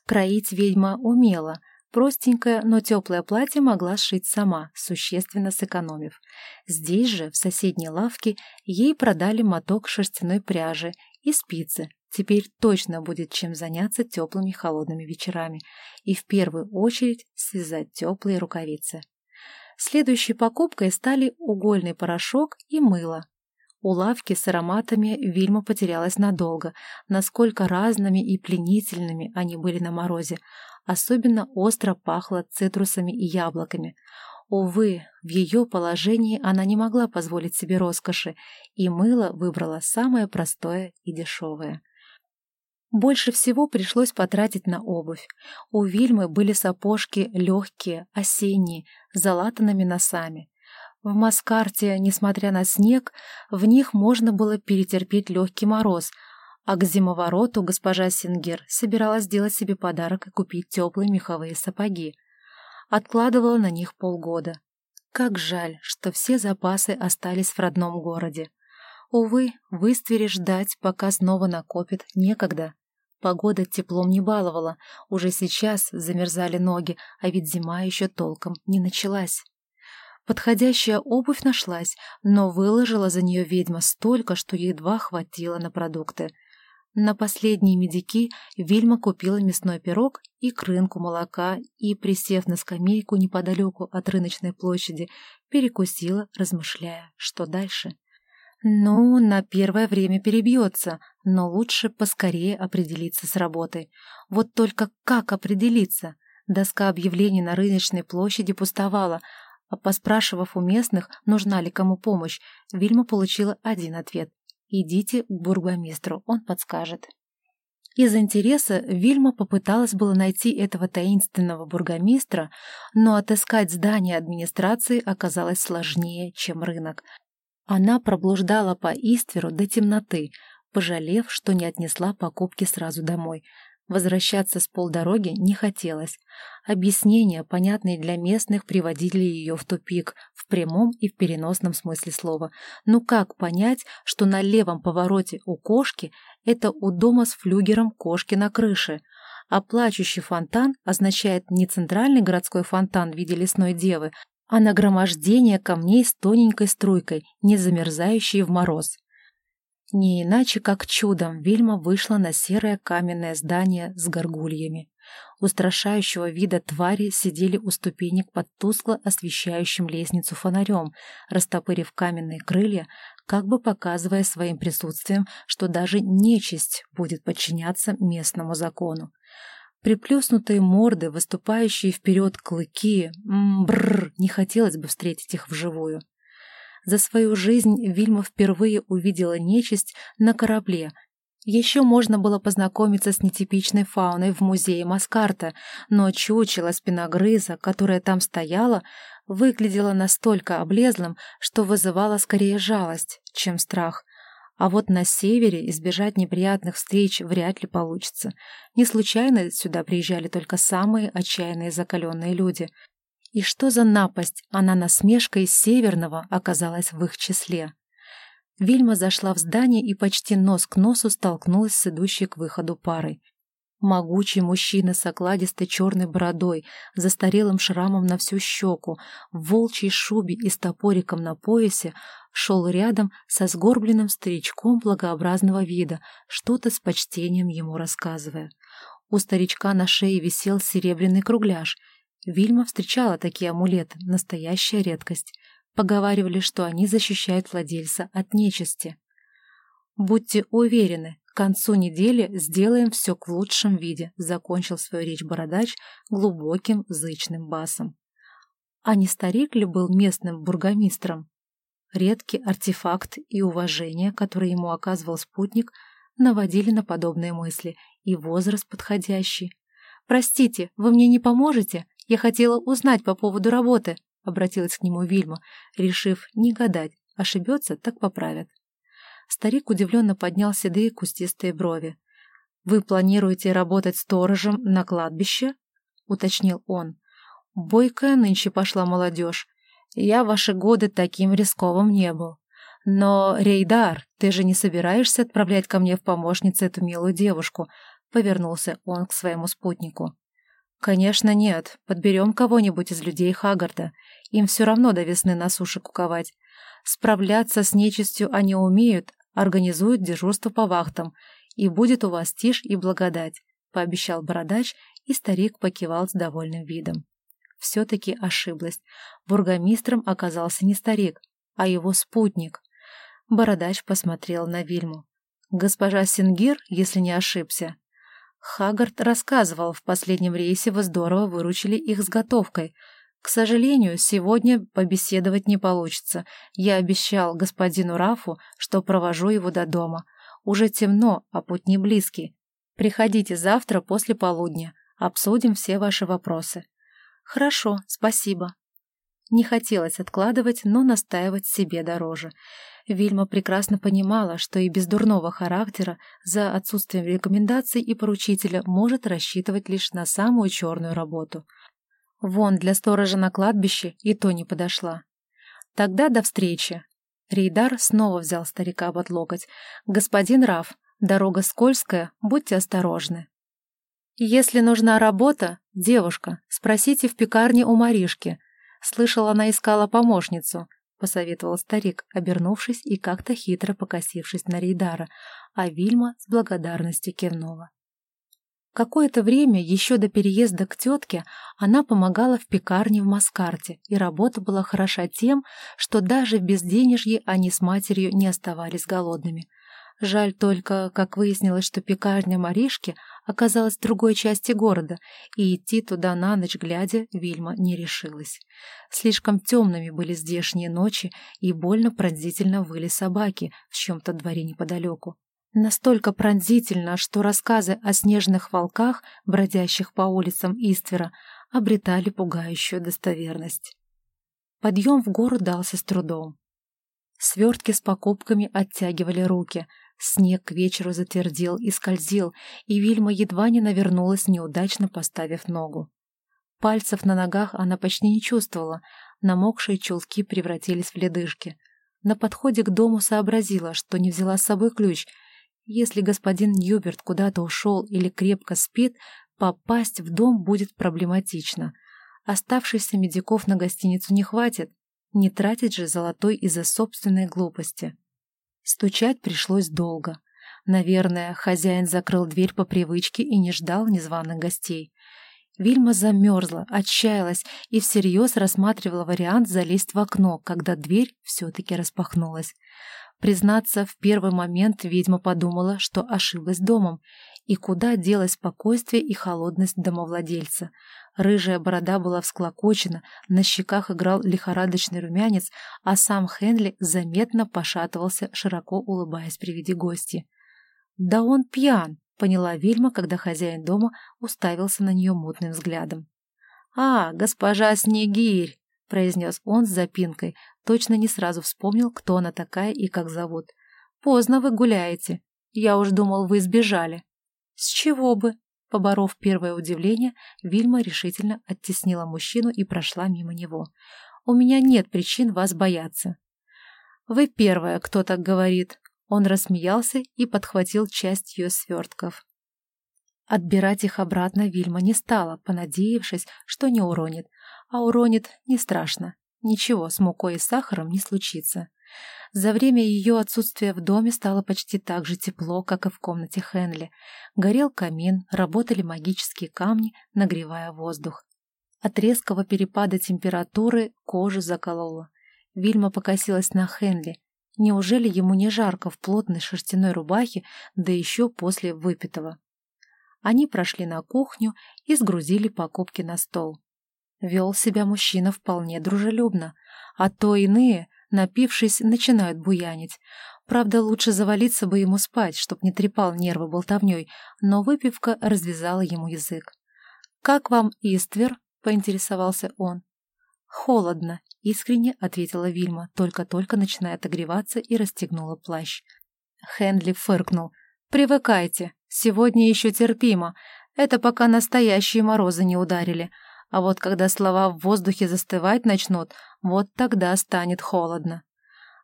Кроить ведьма умела, Простенькое, но теплое платье могла сшить сама, существенно сэкономив. Здесь же, в соседней лавке, ей продали моток шерстяной пряжи и спицы. Теперь точно будет чем заняться теплыми холодными вечерами и в первую очередь связать теплые рукавицы. Следующей покупкой стали угольный порошок и мыло. У лавки с ароматами Вильма потерялась надолго, насколько разными и пленительными они были на морозе, Особенно остро пахло цитрусами и яблоками. Увы, в ее положении она не могла позволить себе роскоши, и мыло выбрала самое простое и дешевое. Больше всего пришлось потратить на обувь. У Вильмы были сапожки легкие, осенние, с залатанными носами. В Маскарте, несмотря на снег, в них можно было перетерпеть легкий мороз, а к зимовороту госпожа Сингер собиралась сделать себе подарок и купить теплые меховые сапоги. Откладывала на них полгода. Как жаль, что все запасы остались в родном городе. Увы, в ждать, пока снова накопит, некогда. Погода теплом не баловала, уже сейчас замерзали ноги, а ведь зима еще толком не началась. Подходящая обувь нашлась, но выложила за нее ведьма столько, что едва хватило на продукты. На последние медики Вильма купила мясной пирог и крынку молока и, присев на скамейку неподалеку от рыночной площади, перекусила, размышляя, что дальше. Ну, на первое время перебьется, но лучше поскорее определиться с работой. Вот только как определиться? Доска объявлений на рыночной площади пустовала, а поспрашивав у местных, нужна ли кому помощь, Вильма получила один ответ. «Идите к бургомистру, он подскажет». Из интереса Вильма попыталась было найти этого таинственного бургомистра, но отыскать здание администрации оказалось сложнее, чем рынок. Она проблуждала по Истверу до темноты, пожалев, что не отнесла покупки сразу домой. Возвращаться с полдороги не хотелось. Объяснения, понятные для местных, приводили ее в тупик, в прямом и в переносном смысле слова. Ну как понять, что на левом повороте у кошки это у дома с флюгером кошки на крыше, а плачущий фонтан означает не центральный городской фонтан в виде лесной девы, а нагромождение камней с тоненькой струйкой, не замерзающей в мороз. Не иначе, как чудом, Вильма вышла на серое каменное здание с горгульями. Устрашающего вида твари сидели у ступенек под тускло освещающим лестницу фонарем, растопырив каменные крылья, как бы показывая своим присутствием, что даже нечисть будет подчиняться местному закону. Приплюснутые морды, выступающие вперед клыки. Бррр, не хотелось бы встретить их вживую. За свою жизнь Вильма впервые увидела нечисть на корабле. Еще можно было познакомиться с нетипичной фауной в музее Маскарта, но чучело спиногрыза, которое там стояло, выглядело настолько облезлым, что вызывало скорее жалость, чем страх. А вот на севере избежать неприятных встреч вряд ли получится. Не случайно сюда приезжали только самые отчаянные закаленные люди. И что за напасть, она насмешкой из северного оказалась в их числе. Вильма зашла в здание и почти нос к носу столкнулась с идущей к выходу парой. Могучий мужчина с окладистой черной бородой, застарелым шрамом на всю щеку, в волчьей шубе и с топориком на поясе, шел рядом со сгорбленным старичком благообразного вида, что-то с почтением ему рассказывая. У старичка на шее висел серебряный кругляш. Вильма встречала такие амулеты, настоящая редкость. Поговаривали, что они защищают владельца от нечисти. Будьте уверены, к концу недели сделаем все к лучшем виде, закончил свою речь бородач глубоким зычным басом. А не старик ли был местным бургомистром? Редкий артефакт и уважение, которое ему оказывал спутник, наводили на подобные мысли, и возраст подходящий. «Простите, вы мне не поможете? Я хотела узнать по поводу работы», — обратилась к нему Вильма, решив не гадать, ошибется, так поправят. Старик удивленно поднял седые кустистые брови. «Вы планируете работать сторожем на кладбище?» — уточнил он. «Бойкая нынче пошла молодежь. Я ваши годы таким рисковым не был. Но, Рейдар, ты же не собираешься отправлять ко мне в помощницы эту милую девушку?» — повернулся он к своему спутнику. «Конечно нет. Подберем кого-нибудь из людей Хагарда. Им все равно до весны на суше куковать. Справляться с нечистью они умеют, организуют дежурство по вахтам, и будет у вас тишь и благодать», — пообещал бородач, и старик покивал с довольным видом. Все-таки ошиблась. Бургомистром оказался не старик, а его спутник. Бородач посмотрел на Вильму. «Госпожа Сингир, если не ошибся?» Хагард рассказывал, в последнем рейсе вы здорово выручили их с готовкой. К сожалению, сегодня побеседовать не получится. Я обещал господину Рафу, что провожу его до дома. Уже темно, а путь не близкий. Приходите завтра после полудня. Обсудим все ваши вопросы. Хорошо, спасибо. Не хотелось откладывать, но настаивать себе дороже. Вильма прекрасно понимала, что и без дурного характера за отсутствием рекомендаций и поручителя может рассчитывать лишь на самую черную работу. Вон для сторожа на кладбище и то не подошла. Тогда до встречи. Рейдар снова взял старика под локоть. «Господин Раф, дорога скользкая, будьте осторожны». «Если нужна работа, девушка, спросите в пекарне у Маришки», Слышал, она искала помощницу, — посоветовал старик, обернувшись и как-то хитро покосившись на Рейдара, а Вильма с благодарностью кивнула. Какое-то время, еще до переезда к тетке, она помогала в пекарне в Маскарте, и работа была хороша тем, что даже в безденежье они с матерью не оставались голодными. Жаль только, как выяснилось, что пекарня Маришки оказалась в другой части города, и идти туда на ночь глядя Вильма не решилась. Слишком темными были здешние ночи, и больно пронзительно выли собаки в чем-то дворе неподалеку. Настолько пронзительно, что рассказы о снежных волках, бродящих по улицам Иствера, обретали пугающую достоверность. Подъем в гору дался с трудом. Свертки с покупками оттягивали руки, Снег к вечеру затвердел и скользил, и Вильма едва не навернулась, неудачно поставив ногу. Пальцев на ногах она почти не чувствовала, намокшие чулки превратились в ледышки. На подходе к дому сообразила, что не взяла с собой ключ. Если господин Ньюберт куда-то ушел или крепко спит, попасть в дом будет проблематично. Оставшихся медиков на гостиницу не хватит, не тратить же золотой из-за собственной глупости. Стучать пришлось долго. Наверное, хозяин закрыл дверь по привычке и не ждал незваных гостей. Вильма замерзла, отчаялась и всерьез рассматривала вариант залезть в окно, когда дверь все-таки распахнулась. Признаться, в первый момент ведьма подумала, что ошиблась домом, и куда делось спокойствие и холодность домовладельца. Рыжая борода была всклокочена, на щеках играл лихорадочный румянец, а сам Хенли заметно пошатывался, широко улыбаясь при виде гости. «Да он пьян!» — поняла Вильма, когда хозяин дома уставился на нее мутным взглядом. «А, госпожа Снегирь!» — произнес он с запинкой, точно не сразу вспомнил, кто она такая и как зовут. «Поздно вы гуляете. Я уж думал, вы сбежали». «С чего бы?» Поборов первое удивление, Вильма решительно оттеснила мужчину и прошла мимо него. «У меня нет причин вас бояться». «Вы первая, кто так говорит». Он рассмеялся и подхватил часть ее свертков. Отбирать их обратно Вильма не стала, понадеявшись, что не уронит. А уронит не страшно. Ничего с мукой и сахаром не случится. За время ее отсутствия в доме стало почти так же тепло, как и в комнате Хенли. Горел камин, работали магические камни, нагревая воздух. От резкого перепада температуры кожу заколола. Вильма покосилась на Хенли. Неужели ему не жарко в плотной шерстяной рубахе, да еще после выпитого? Они прошли на кухню и сгрузили покупки на стол. Вел себя мужчина вполне дружелюбно, а то иные напившись, начинают буянить. Правда, лучше завалиться бы ему спать, чтоб не трепал нервы болтовней, но выпивка развязала ему язык. «Как вам Иствер?» — поинтересовался он. «Холодно», — искренне ответила Вильма, только-только начиная отогреваться и расстегнула плащ. Хендли фыркнул. «Привыкайте, сегодня еще терпимо. Это пока настоящие морозы не ударили. А вот когда слова в воздухе застывать начнут, вот тогда станет холодно.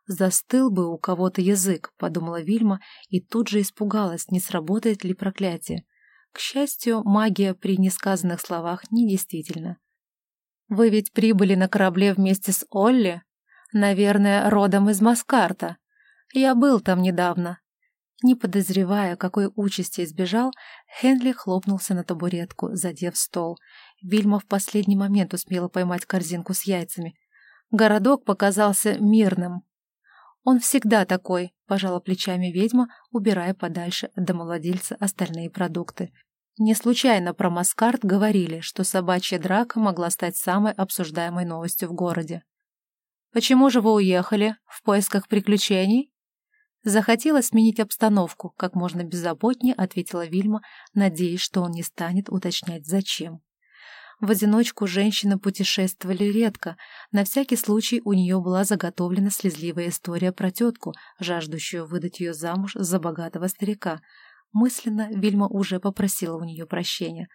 «Застыл бы у кого-то язык», — подумала Вильма, и тут же испугалась, не сработает ли проклятие. К счастью, магия при несказанных словах недействительна. «Вы ведь прибыли на корабле вместе с Олли? Наверное, родом из Маскарта. Я был там недавно». Не подозревая, какой участи избежал, Хенли хлопнулся на табуретку, задев стол. Вильма в последний момент успела поймать корзинку с яйцами. Городок показался мирным. «Он всегда такой», — пожала плечами ведьма, убирая подальше от домовладельца остальные продукты. Не случайно про Маскарт говорили, что собачья драка могла стать самой обсуждаемой новостью в городе. «Почему же вы уехали? В поисках приключений?» Захотелось сменить обстановку, как можно беззаботнее ответила Вильма, надеясь, что он не станет уточнять, зачем. В одиночку женщины путешествовали редко. На всякий случай у нее была заготовлена слезливая история про тетку, жаждущую выдать ее замуж за богатого старика. Мысленно Вильма уже попросила у нее прощения.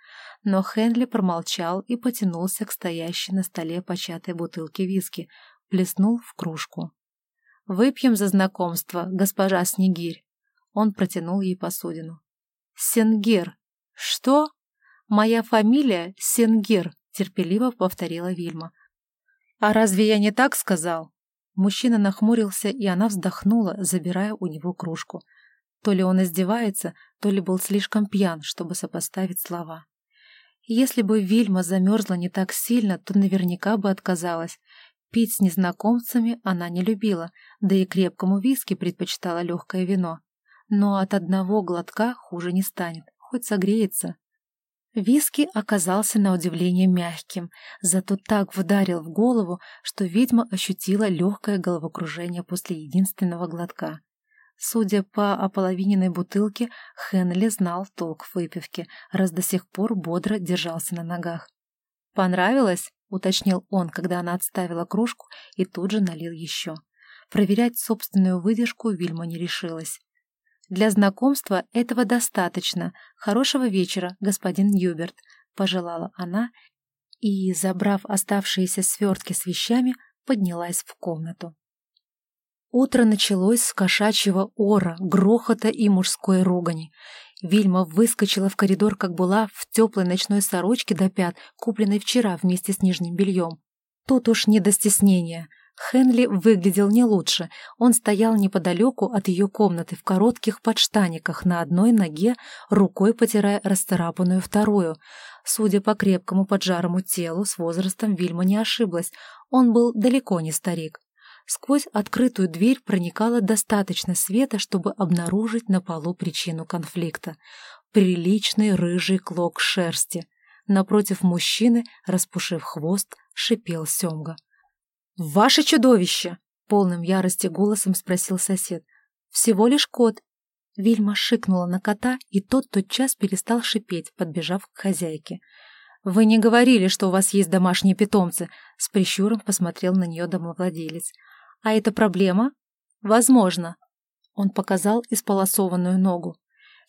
Но Хенли промолчал и потянулся к стоящей на столе початой бутылке виски, плеснул в кружку. «Выпьем за знакомство, госпожа Снегирь». Он протянул ей посудину. «Сенгир». «Что?» «Моя фамилия Сенгир», — терпеливо повторила Вильма. «А разве я не так сказал?» Мужчина нахмурился, и она вздохнула, забирая у него кружку. То ли он издевается, то ли был слишком пьян, чтобы сопоставить слова. Если бы Вильма замерзла не так сильно, то наверняка бы отказалась. Пить с незнакомцами она не любила, да и крепкому виски предпочитала легкое вино. Но от одного глотка хуже не станет, хоть согреется. Виски оказался на удивление мягким, зато так вдарил в голову, что ведьма ощутила легкое головокружение после единственного глотка. Судя по ополовиненной бутылке, Хенли знал толк в выпивке, раз до сих пор бодро держался на ногах. «Понравилось?» — уточнил он, когда она отставила кружку и тут же налил еще. Проверять собственную выдержку Вильма не решилась. Для знакомства этого достаточно. Хорошего вечера, господин Юберт, пожелала она и, забрав оставшиеся свертки с вещами, поднялась в комнату. Утро началось с кошачьего ора, грохота и мужской ругани. Вильма выскочила в коридор, как была, в теплой ночной сорочке до пят, купленной вчера вместе с нижним бельем. Тут уж не до стеснения — Хенли выглядел не лучше. Он стоял неподалеку от ее комнаты в коротких подштаниках на одной ноге, рукой потирая расцарапанную вторую. Судя по крепкому поджарому телу, с возрастом Вильма не ошиблась. Он был далеко не старик. Сквозь открытую дверь проникало достаточно света, чтобы обнаружить на полу причину конфликта. Приличный рыжий клок шерсти. Напротив мужчины, распушив хвост, шипел Семга. «Ваше чудовище!» — полным ярости голосом спросил сосед. «Всего лишь кот». Вильма шикнула на кота, и тот тотчас перестал шипеть, подбежав к хозяйке. «Вы не говорили, что у вас есть домашние питомцы», — с прищуром посмотрел на нее домовладелец. «А это проблема?» «Возможно». Он показал исполосованную ногу.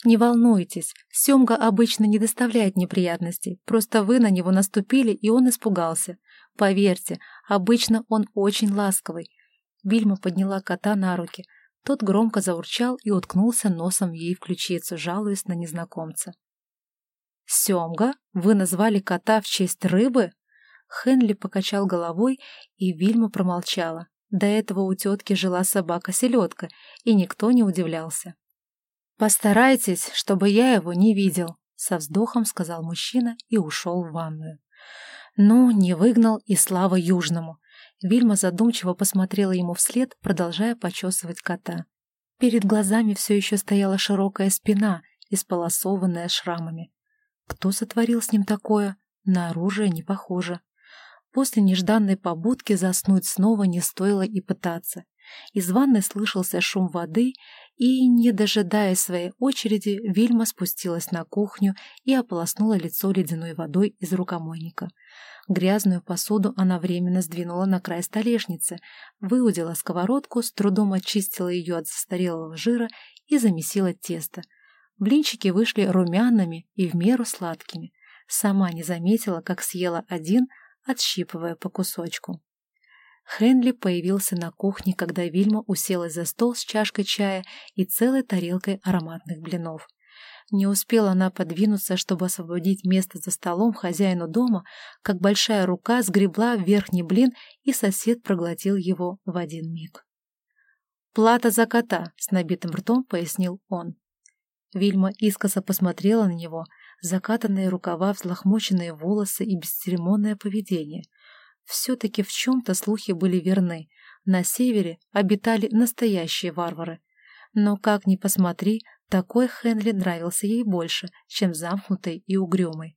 «Не волнуйтесь, Семга обычно не доставляет неприятностей, просто вы на него наступили, и он испугался. Поверьте, обычно он очень ласковый». Вильма подняла кота на руки. Тот громко заурчал и уткнулся носом ей в ключицу, жалуясь на незнакомца. «Семга? Вы назвали кота в честь рыбы?» Хенли покачал головой, и Вильма промолчала. До этого у тетки жила собака-селедка, и никто не удивлялся. «Постарайтесь, чтобы я его не видел», — со вздохом сказал мужчина и ушел в ванную. «Ну, не выгнал и слава Южному». Вильма задумчиво посмотрела ему вслед, продолжая почесывать кота. Перед глазами все еще стояла широкая спина, исполосованная шрамами. Кто сотворил с ним такое? На оружие не похоже. После нежданной побудки заснуть снова не стоило и пытаться. Из ванной слышался шум воды, и, не дожидая своей очереди, Вильма спустилась на кухню и ополоснула лицо ледяной водой из рукомойника. Грязную посуду она временно сдвинула на край столешницы, выудила сковородку, с трудом очистила ее от застарелого жира и замесила тесто. Блинчики вышли румяными и в меру сладкими. Сама не заметила, как съела один, отщипывая по кусочку. Хенли появился на кухне, когда Вильма уселась за стол с чашкой чая и целой тарелкой ароматных блинов. Не успела она подвинуться, чтобы освободить место за столом хозяину дома, как большая рука сгребла верхний блин, и сосед проглотил его в один миг. «Плата за кота», — с набитым ртом пояснил он. Вильма искоса посмотрела на него, закатанные рукава, взлохмоченные волосы и бесцеремонное поведение — все-таки в чем-то слухи были верны. На севере обитали настоящие варвары. Но как ни посмотри, Такой Хенли нравился ей больше, чем замкнутый и угрюмый.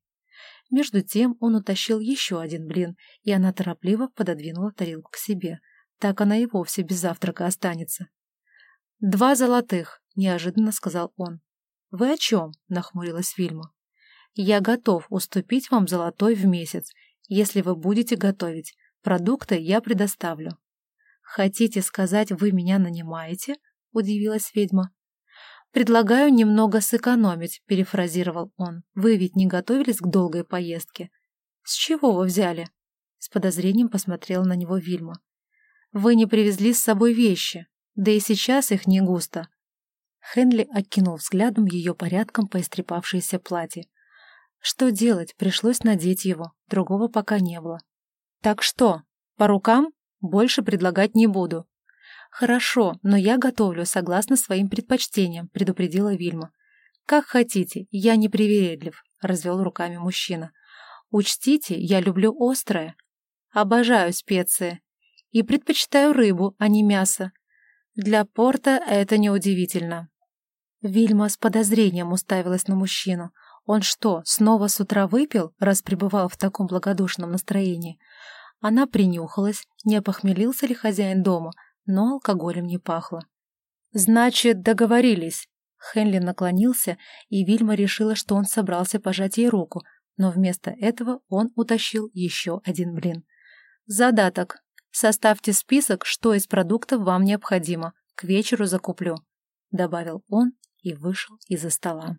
Между тем он утащил еще один блин, и она торопливо пододвинула тарелку к себе. Так она и вовсе без завтрака останется. «Два золотых», — неожиданно сказал он. «Вы о чем?» — нахмурилась Вильма. «Я готов уступить вам золотой в месяц, если вы будете готовить. Продукты я предоставлю». «Хотите сказать, вы меня нанимаете?» — удивилась ведьма. «Предлагаю немного сэкономить», — перефразировал он. «Вы ведь не готовились к долгой поездке?» «С чего вы взяли?» С подозрением посмотрела на него Вильма. «Вы не привезли с собой вещи, да и сейчас их не густо». Хенли окинул взглядом ее порядком поистрепавшееся платье. Что делать, пришлось надеть его, другого пока не было. «Так что, по рукам? Больше предлагать не буду. «Хорошо, но я готовлю согласно своим предпочтениям», — предупредила Вильма. «Как хотите, я не привередлив», — развел руками мужчина. «Учтите, я люблю острое. Обожаю специи. И предпочитаю рыбу, а не мясо. Для порта это неудивительно». Вильма с подозрением уставилась на мужчину. Он что, снова с утра выпил, раз пребывал в таком благодушном настроении? Она принюхалась, не опохмелился ли хозяин дома, но алкоголем не пахло. «Значит, договорились». Хенли наклонился, и Вильма решила, что он собрался пожать ей руку, но вместо этого он утащил еще один блин. «Задаток. Составьте список, что из продуктов вам необходимо. К вечеру закуплю», — добавил он и вышел из-за стола.